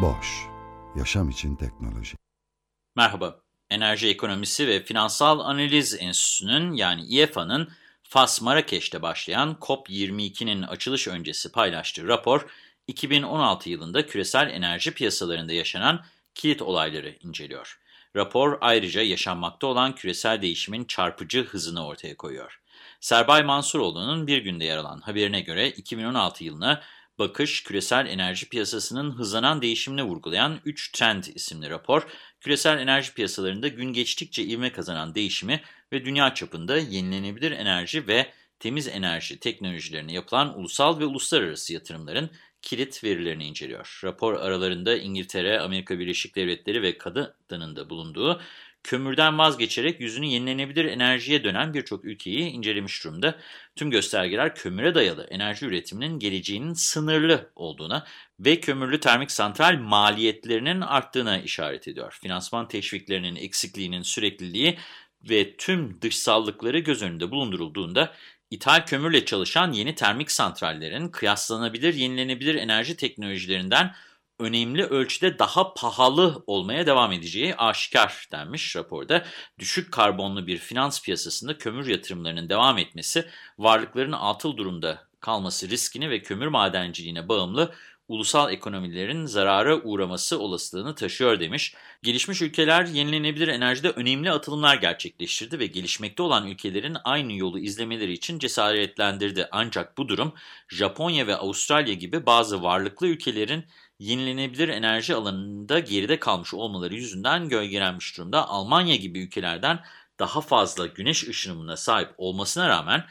Boş, yaşam için teknoloji. Merhaba, Enerji Ekonomisi ve Finansal Analiz Enstitüsü'nün yani İEFA'nın Fas Marrakeş'te başlayan COP22'nin açılış öncesi paylaştığı rapor, 2016 yılında küresel enerji piyasalarında yaşanan kilit olayları inceliyor. Rapor ayrıca yaşanmakta olan küresel değişimin çarpıcı hızını ortaya koyuyor. Serbay Mansuroğlu'nun bir günde yer alan haberine göre 2016 yılına bakış küresel enerji piyasasının hızlanan değişimini vurgulayan 3 Trend isimli rapor, küresel enerji piyasalarında gün geçtikçe ivme kazanan değişimi ve dünya çapında yenilenebilir enerji ve temiz enerji teknolojilerine yapılan ulusal ve uluslararası yatırımların kilit verilerini inceliyor. Rapor aralarında İngiltere, Amerika Birleşik Devletleri ve Kanada'nın da bulunduğu kömürden vazgeçerek yüzünü yenilenebilir enerjiye dönen birçok ülkeyi incelemiş durumda. Tüm göstergeler kömüre dayalı enerji üretiminin geleceğinin sınırlı olduğuna ve kömürlü termik santral maliyetlerinin arttığına işaret ediyor. Finansman teşviklerinin eksikliğinin sürekliliği ve tüm dışsallıkları göz önünde bulundurulduğunda ithal kömürle çalışan yeni termik santrallerin kıyaslanabilir yenilenebilir enerji teknolojilerinden önemli ölçüde daha pahalı olmaya devam edeceği aşikar denmiş raporda. Düşük karbonlu bir finans piyasasında kömür yatırımlarının devam etmesi, varlıkların atıl durumda kalması riskini ve kömür madenciliğine bağımlı ulusal ekonomilerin zarara uğraması olasılığını taşıyor demiş. Gelişmiş ülkeler yenilenebilir enerjide önemli atılımlar gerçekleştirdi ve gelişmekte olan ülkelerin aynı yolu izlemeleri için cesaretlendirdi. Ancak bu durum Japonya ve Avustralya gibi bazı varlıklı ülkelerin yenilenebilir enerji alanında geride kalmış olmaları yüzünden gölgelenmiş durumda. Almanya gibi ülkelerden daha fazla güneş ışınımına sahip olmasına rağmen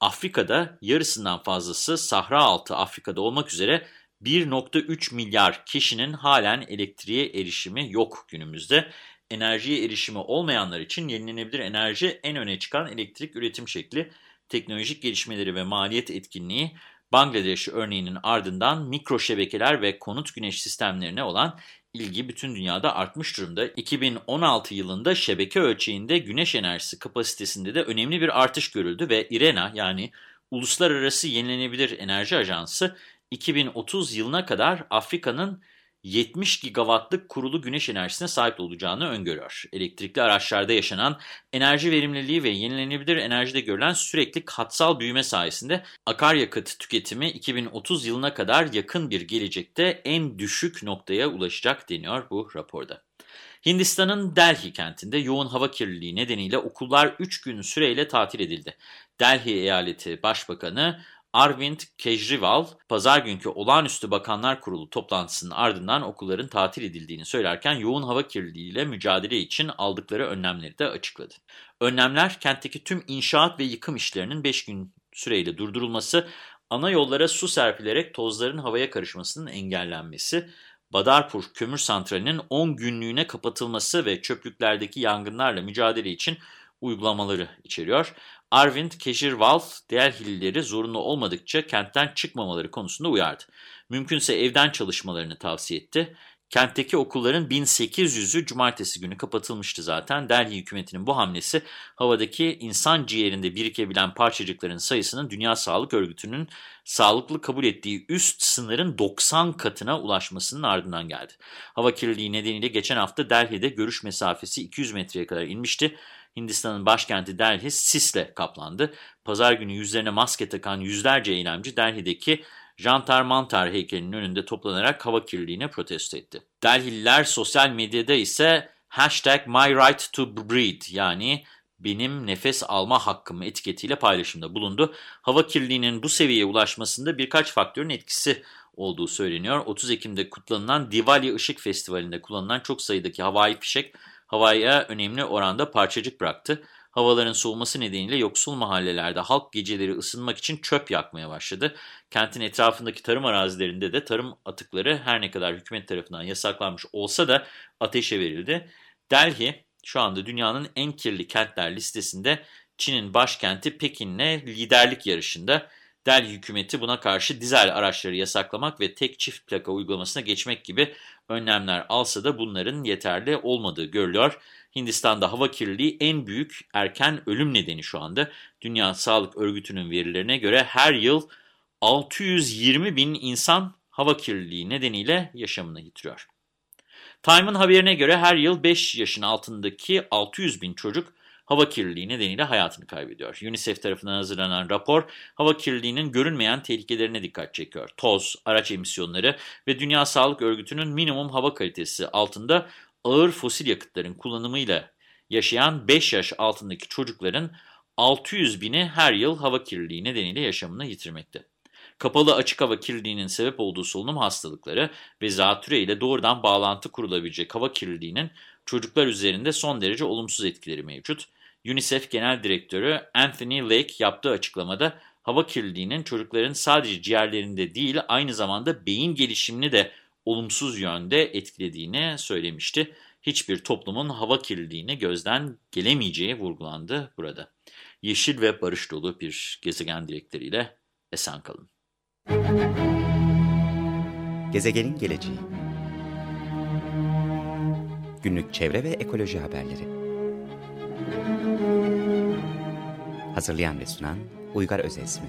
Afrika'da yarısından fazlası Sahra altı Afrika'da olmak üzere 1.3 milyar kişinin halen elektriğe erişimi yok günümüzde. Enerjiye erişimi olmayanlar için yenilenebilir enerji en öne çıkan elektrik üretim şekli, teknolojik gelişmeleri ve maliyet etkinliği Bangladeş örneğinin ardından mikro şebekeler ve konut güneş sistemlerine olan ilgi bütün dünyada artmış durumda. 2016 yılında şebeke ölçeğinde güneş enerjisi kapasitesinde de önemli bir artış görüldü ve IRENA yani Uluslararası Yenilenebilir Enerji Ajansı 2030 yılına kadar Afrika'nın 70 gigawattlık kurulu güneş enerjisine sahip olacağını öngörüyor. Elektrikli araçlarda yaşanan enerji verimliliği ve yenilenebilir enerjide görülen sürekli katsal büyüme sayesinde akaryakıt tüketimi 2030 yılına kadar yakın bir gelecekte en düşük noktaya ulaşacak deniyor bu raporda. Hindistan'ın Delhi kentinde yoğun hava kirliliği nedeniyle okullar 3 gün süreyle tatil edildi. Delhi eyaleti başbakanı Arvind Kejrival, pazar günkü olağanüstü bakanlar kurulu toplantısının ardından okulların tatil edildiğini söylerken yoğun hava kirliliğiyle mücadele için aldıkları önlemleri de açıkladı. Önlemler kentteki tüm inşaat ve yıkım işlerinin 5 gün süreyle durdurulması, ana yollara su serpilerek tozların havaya karışmasının engellenmesi, Badarpur Kömür Santrali'nin 10 günlüğüne kapatılması ve çöplüklerdeki yangınlarla mücadele için uygulamaları içeriyor. Arvind Kejrival, Delhilileri zorunlu olmadıkça kentten çıkmamaları konusunda uyardı. Mümkünse evden çalışmalarını tavsiye etti. Kentteki okulların 1800'ü cumartesi günü kapatılmıştı zaten. Delhi hükümetinin bu hamlesi havadaki insan ciğerinde birikebilen parçacıkların sayısının Dünya Sağlık Örgütü'nün sağlıklı kabul ettiği üst sınırın 90 katına ulaşmasının ardından geldi. Hava kirliliği nedeniyle geçen hafta Delhi'de görüş mesafesi 200 metreye kadar inmişti. Hindistan'ın başkenti Delhi sisle kaplandı. Pazar günü yüzlerine maske takan yüzlerce eylemci Delhi'deki Jantar Mantar heykelinin önünde toplanarak hava kirliliğine protesto etti. Delhililer sosyal medyada ise hashtag my right to breathe yani benim nefes alma hakkım etiketiyle paylaşımda bulundu. Hava kirliliğinin bu seviyeye ulaşmasında birkaç faktörün etkisi olduğu söyleniyor. 30 Ekim'de kutlanılan Diwali Işık Festivali'nde kullanılan çok sayıdaki havai fişek havaya önemli oranda parçacık bıraktı. Havaların soğuması nedeniyle yoksul mahallelerde halk geceleri ısınmak için çöp yakmaya başladı. Kentin etrafındaki tarım arazilerinde de tarım atıkları her ne kadar hükümet tarafından yasaklanmış olsa da ateşe verildi. Delhi şu anda dünyanın en kirli kentler listesinde Çin'in başkenti Pekin'le liderlik yarışında. Delhi hükümeti buna karşı dizel araçları yasaklamak ve tek çift plaka uygulamasına geçmek gibi önlemler alsa da bunların yeterli olmadığı görülüyor. Hindistan'da hava kirliliği en büyük erken ölüm nedeni şu anda. Dünya Sağlık Örgütü'nün verilerine göre her yıl 620 bin insan hava kirliliği nedeniyle yaşamını yitiriyor. Time'ın haberine göre her yıl 5 yaşın altındaki 600 bin çocuk hava kirliliği nedeniyle hayatını kaybediyor. UNICEF tarafından hazırlanan rapor hava kirliliğinin görünmeyen tehlikelerine dikkat çekiyor. Toz, araç emisyonları ve Dünya Sağlık Örgütü'nün minimum hava kalitesi altında ağır fosil yakıtların kullanımıyla yaşayan 5 yaş altındaki çocukların 600 bini her yıl hava kirliliği nedeniyle yaşamını yitirmekte. Kapalı açık hava kirliliğinin sebep olduğu solunum hastalıkları ve zatüre ile doğrudan bağlantı kurulabilecek hava kirliliğinin çocuklar üzerinde son derece olumsuz etkileri mevcut. UNICEF Genel Direktörü Anthony Lake yaptığı açıklamada hava kirliliğinin çocukların sadece ciğerlerinde değil aynı zamanda beyin gelişimini de olumsuz yönde etkilediğini söylemişti. Hiçbir toplumun hava kirliliğini gözden gelemeyeceği vurgulandı burada. Yeşil ve barış dolu bir gezegen dilekleriyle esen kalın. Gezegenin geleceği Günlük çevre ve ekoloji haberleri Hazırlayan ve sunan Uygar Özesmi